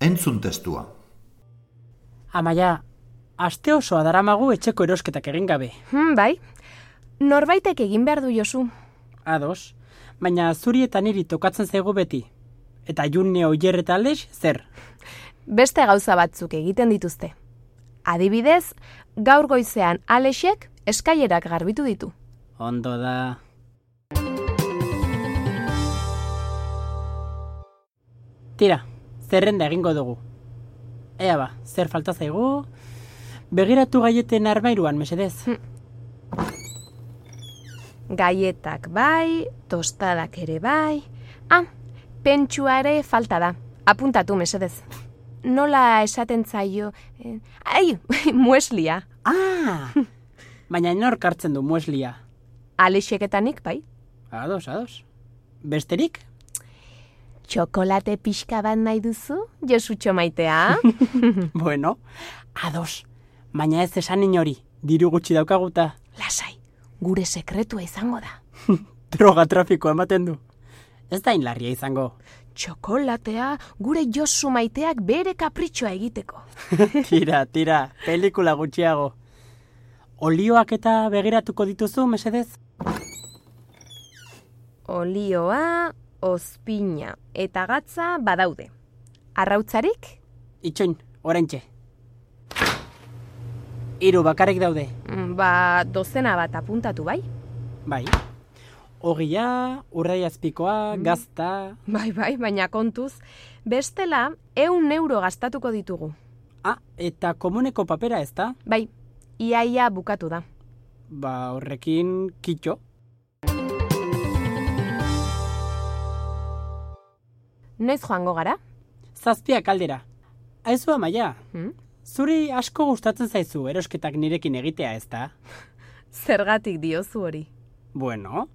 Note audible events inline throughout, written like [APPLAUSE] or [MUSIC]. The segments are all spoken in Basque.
Entzun testua. Amaia, aste osoa daramagu etxeko erosketak egin gabe. Hmm, bai, norbaitek egin behar du Josu. Ados, baina zuri eta niri tokatzen zaigu beti. Eta junne oier eta alex, zer? Beste gauza batzuk egiten dituzte. Adibidez, gaur goizean Alexek eskailerak garbitu ditu. Ondo da... Tira, zerrenda egingo dugu. Ea ba, zer falta zaigu? Begiratu gaieten armairuan, mesedez. Gaietak bai, tostadak ere bai. Ah, pentsua ere falta da. Apuntatu, mesedez. Nola esaten zaio... Eh, ai, [LAUGHS] mueslia. Ah! Baina nork hartzen du mueslia. Alexek eta nik, bai. Ados, ados. Besterik? Txokolate pixka bat nahi duzu, Josutxo maitea? [LAUGHS] Bueno, ados. Baina ez esan inori, diru gutxi daukaguta. Lasai, gure sekretua izango da. [LAUGHS] Droga trafiko ematen du. Ez da inlarria izango. Txokolatea gure Josu maiteak bere kapritxoa egiteko. [LAUGHS] tira, tira, pelikula gutxiago. Olioak eta begiratuko dituzu, mesedez? Olioa, ozpina eta gatza badaude. Arrautzarik? Itxoin, oraintxe. Hiru bakarrik daude. Mm, Ba, dozena bat apuntatu bai? Bai. Ogia, urrai azpikoa, gazta... Bai, bai, baina kontuz, bestela eun euro gastatuko ditugu. Ah, eta komuneko papera ez da? Bai, iaia bukatu da. Ba, horrekin kitxo. Noiz joango gara? Zazpiak aldera. Aizu amaia, Hmm? zuri asko gustatzen zaizu erosketak nirekin egitea ez da? [LAUGHS] Zergatik diozu hori. Bueno,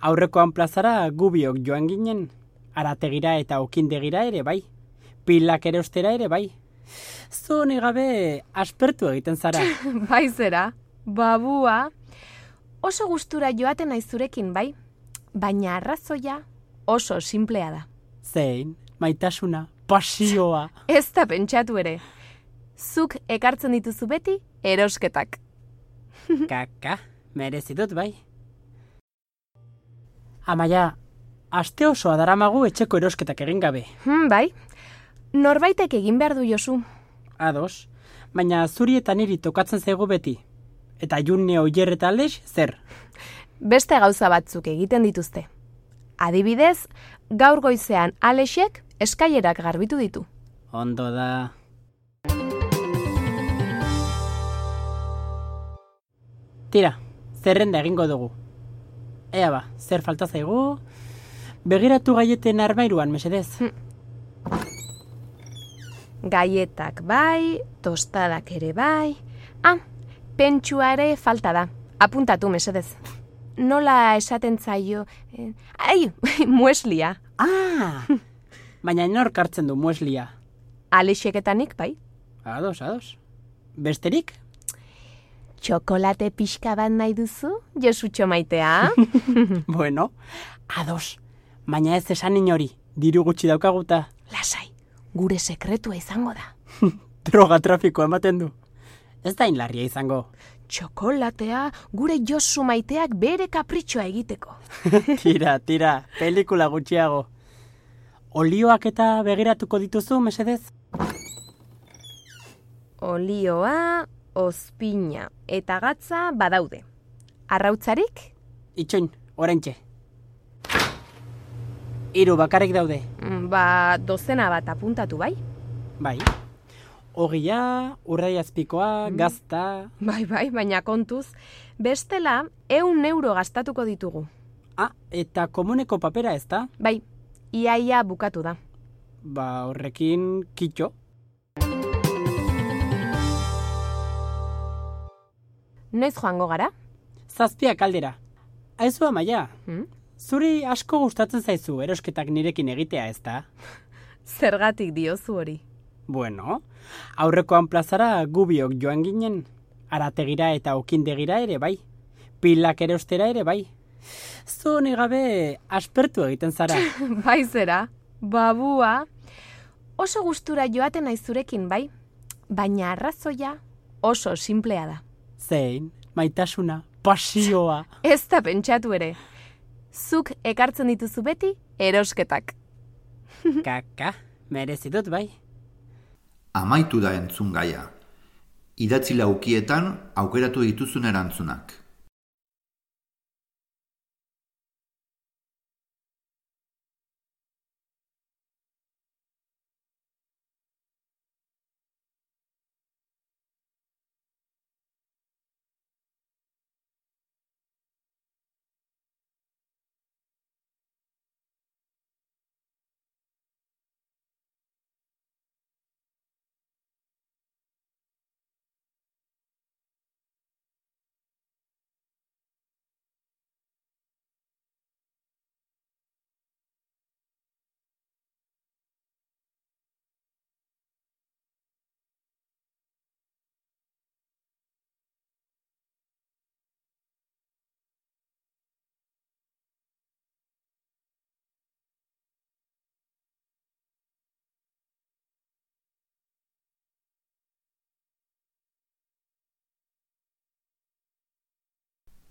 aurrekoan plazara gubiok joan ginen. Arategira eta okindegira ere bai. Pilak erostera ere bai. Zu gabe aspertu egiten zara. [LAUGHS] bai zera, babua. Oso gustura joaten naiz zurekin, bai? Baina arrazoia oso simplea da. Zein, maitasuna, pasioa. Ez da pentsatu ere. Zuk ekartzen dituzu beti erosketak. [LAUGHS] Kaka, merezitut bai. Amaia, aste osoa daramagu etxeko erosketak egin gabe. Hmm, bai, norbaitek egin behar du Josu. Ados, baina zuri eta niri tokatzen zaigu beti. Eta junne oier eta alex, zer? Beste gauza batzuk egiten dituzte. Adibidez, gaur goizean Alexek eskailerak garbitu ditu. Ondo da... Tira, zerrenda egingo dugu. Ea ba, zer falta zaigu? Begiratu gaieten armairuan, mesedez. Gaietak bai, tostadak ere bai. Ah, pentsua ere falta da. Apuntatu, mesedez. Nola esaten zaio... Eh, ai, [LAUGHS] mueslia. Ah! Baina nork hartzen du mueslia. Alexek eta nik, bai? Ados, ados. Besterik? Txokolate pixka bat nahi duzu, Josutxo maitea? [LAUGHS] Bueno, ados. Baina ez esan inori, diru gutxi daukaguta. Lasai, gure sekretua izango da. [LAUGHS] Droga trafiko ematen du. Ez da inlarria izango. Txokolatea gure josu maiteak bere kapritxoa egiteko. [LAUGHS] tira, tira, pelikula gutxiago. Olioak eta begiratuko dituzu, mesedez? Olioa, ozpina eta gatza badaude. Arrautzarik? Itxoin, orentxe. Hiru bakarrik daude. Mm, Ba, dozena bat apuntatu bai? Bai. Ogia, urrai azpikoa, gazta... Bai, bai, baina kontuz, bestela, eun euro gastatuko ditugu. Ah, eta komuneko papera ez da? Bai, iaia bukatu da. Ba, horrekin kitxo. Noiz joango gara? Zazpiak aldera. Aizu amaia, Hmm? zuri asko gustatzen zaizu erosketak nirekin egitea ez da? [LAUGHS] Zergatik diozu hori. Bueno, aurrekoan plazara gubiok joan ginen. Arategira eta okindegira ere bai. Pilak erostera ere bai. Zu gabe aspertu egiten zara. [LAUGHS] bai zera, babua. Oso gustura joaten naiz zurekin, bai? Baina arrazoia oso simplea da. Zein, maitasuna, pasioa. [LAUGHS] Ez da pentsatu ere. Zuk ekartzen dituzu beti erosketak. Kaka, merezi dut bai. Amaitu da entzun gaia. Idatzi laukietan aukeratu dituzun erantzunak.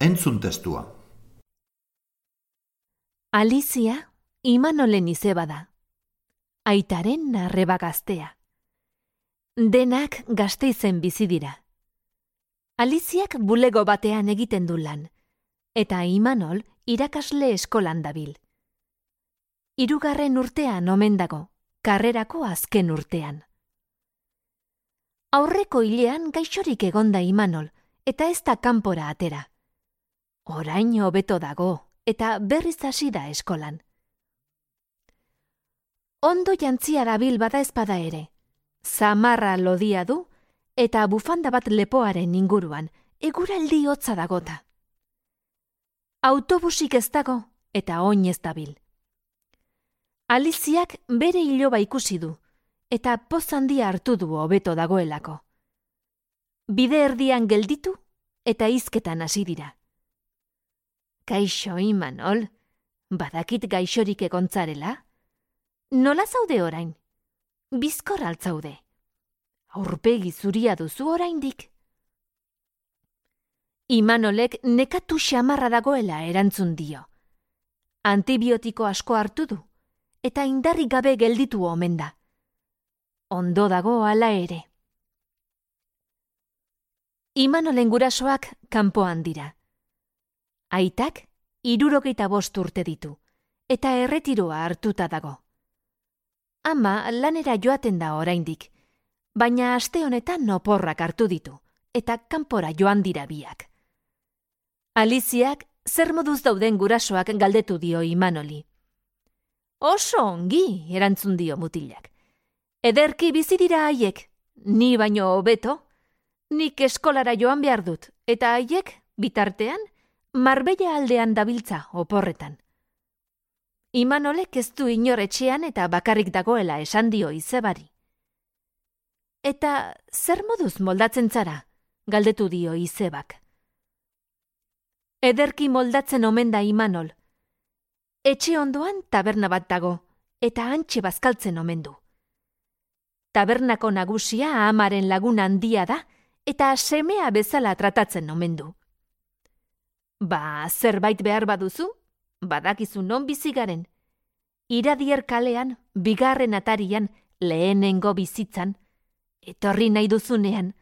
Entzun testua. Alizia Imanolen izeba da. Aitaren arreba gaztea. Denak gazteizen bizi dira. Aliziak bulego batean egiten du lan, eta Imanol irakasle eskolan dabil. Hirugarren urtean omen dago, karrerako azken urtean. Aurreko hilean gaixorik egonda Imanol, eta ez da kanpora atera. Orain hobeto dago, eta berriz hasi da eskolan. Ondo jantzia dabil bada ezpada ere. Zamarra lodia du, eta bufanda bat lepoaren inguruan, eguraldi hotza dagota. Autobusik ez dago, eta oin ez dabil. Aliziak bere iloba ikusi du, eta poz handia hartu du hobeto dagoelako. Bide erdian gelditu, eta hizketan hasi dira. Kaixo, Imanol, badakit gaixorik egontzarela? Nola zaude orain? Bizkor altzaude. Aurpegi zuria duzu oraindik. Imanolek nekatu xamarra dagoela erantzun dio. Antibiotiko asko hartu du, eta indarrik gabe gelditu omen da. Ondo dago hala ere. Imanolen gurasoak kanpoan dira. Aitak irurogeita bost urte ditu, eta erretiroa hartuta dago. Ama lanera joaten da oraindik, baina aste honetan noporrak hartu ditu, eta kanpora joan dira biak. Aliziak zer moduz dauden gurasoak galdetu dio Imanoli. Oso ongi, erantzun dio mutilak. Ederki bizi dira haiek, ni baino hobeto, nik eskolara joan behar dut, eta haiek, bitartean, marbella aldean dabiltza oporretan. Imanolek ez du inor etxean eta bakarrik dagoela esan dio izebari. Eta zer moduz moldatzen zara, galdetu dio izebak. Ederki moldatzen omen da Imanol. Etxe ondoan taberna bat dago, eta antxe bazkaltzen omen du. Tabernako nagusia amaren lagun handia da, eta semea bezala tratatzen omen du. Ba, zerbait behar baduzu, badakizu non bizigaren. Iradier kalean, bigarren atarian, lehenengo bizitzan, etorri nahi duzunean.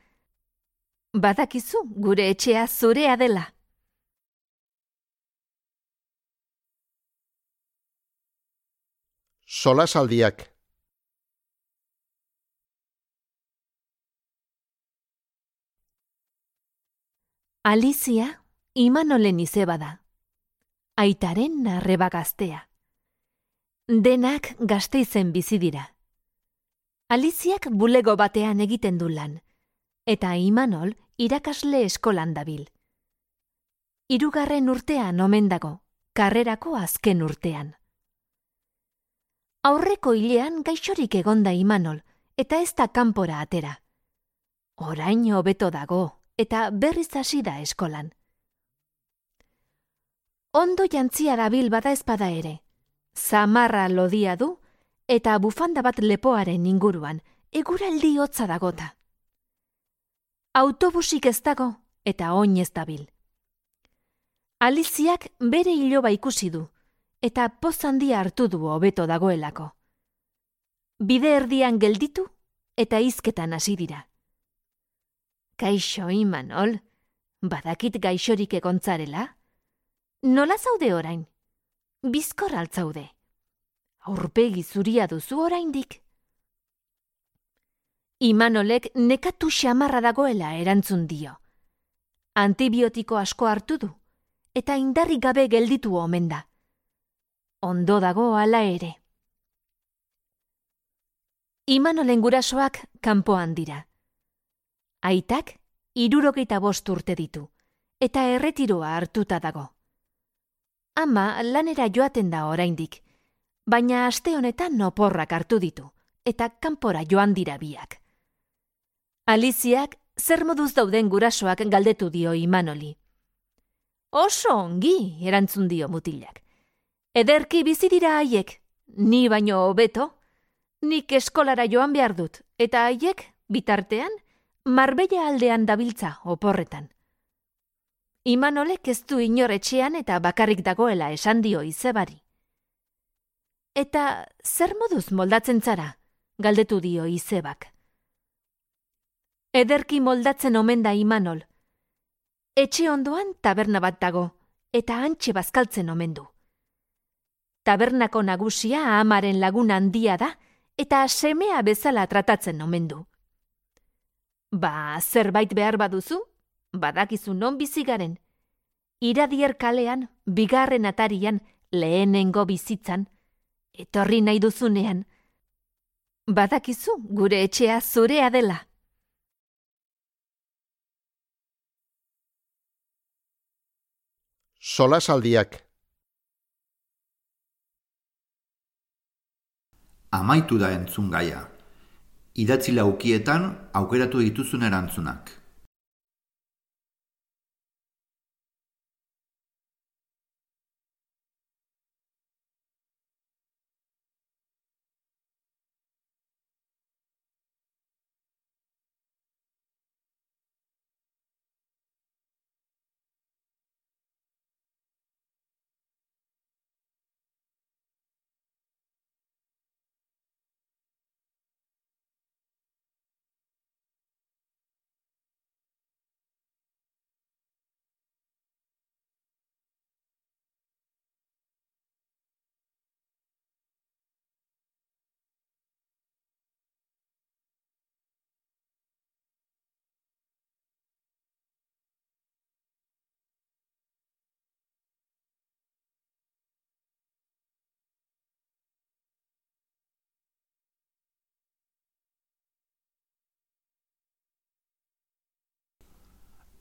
Badakizu gure etxea zurea dela. Solasaldiak Alizia Imanolen izeba da. Aitaren arreba gaztea. Denak gazte izen bizi dira. Aliziak bulego batean egiten du lan, eta Imanol irakasle eskolan dabil. Hirugarren urtean omen dago, karrerako azken urtean. Aurreko hilean gaixorik egonda Imanol, eta ez da kanpora atera. Orain hobeto dago, eta berriz hasi da eskolan. Ondo jantzia dabil bada ezpada ere. Zamarra lodia du eta bufanda bat lepoaren inguruan, eguraldi hotza dagota. Autobusik ez dago eta oin ez dabil. Aliziak bere iloba ikusi du eta poz handia hartu du hobeto dagoelako. Bide erdian gelditu eta hizketan hasi dira. Kaixo imanol, badakit gaixorik egontzarela? Nola zaude orain? Bizkor altzaude. Aurpegi zuria duzu oraindik. Imanolek nekatu xamarra dagoela erantzun dio. Antibiotiko asko hartu du, eta indarri gabe gelditu omen da. Ondo dago hala ere. Imanolen gurasoak kanpoan dira. Aitak, irurogeita bost urte ditu, eta erretiroa hartuta dago ama lanera joaten da oraindik, baina aste honetan noporrak hartu ditu, eta kanpora joan dira biak. Aliziak zer moduz dauden gurasoak galdetu dio Imanoli. Oso ongi, erantzun dio mutilak. Ederki bizi dira haiek, ni baino hobeto, nik eskolara joan behar dut, eta haiek, bitartean, marbella aldean dabiltza oporretan. Imanolek ez du inor etxean eta bakarrik dagoela esan dio izebari. Eta zer moduz moldatzen zara, galdetu dio izebak. Ederki moldatzen omen da Imanol. Etxe ondoan taberna bat dago, eta antxe bazkaltzen omen du. Tabernako nagusia amaren lagun handia da, eta semea bezala tratatzen omen du. Ba, zerbait behar baduzu, badakizu non bizigaren. Iradier kalean, bigarren atarian, lehenengo bizitzan, etorri nahi duzunean. Badakizu gure etxea zurea dela. Solasaldiak Amaitu da entzun gaia. Idatzi laukietan aukeratu dituzun erantzunak.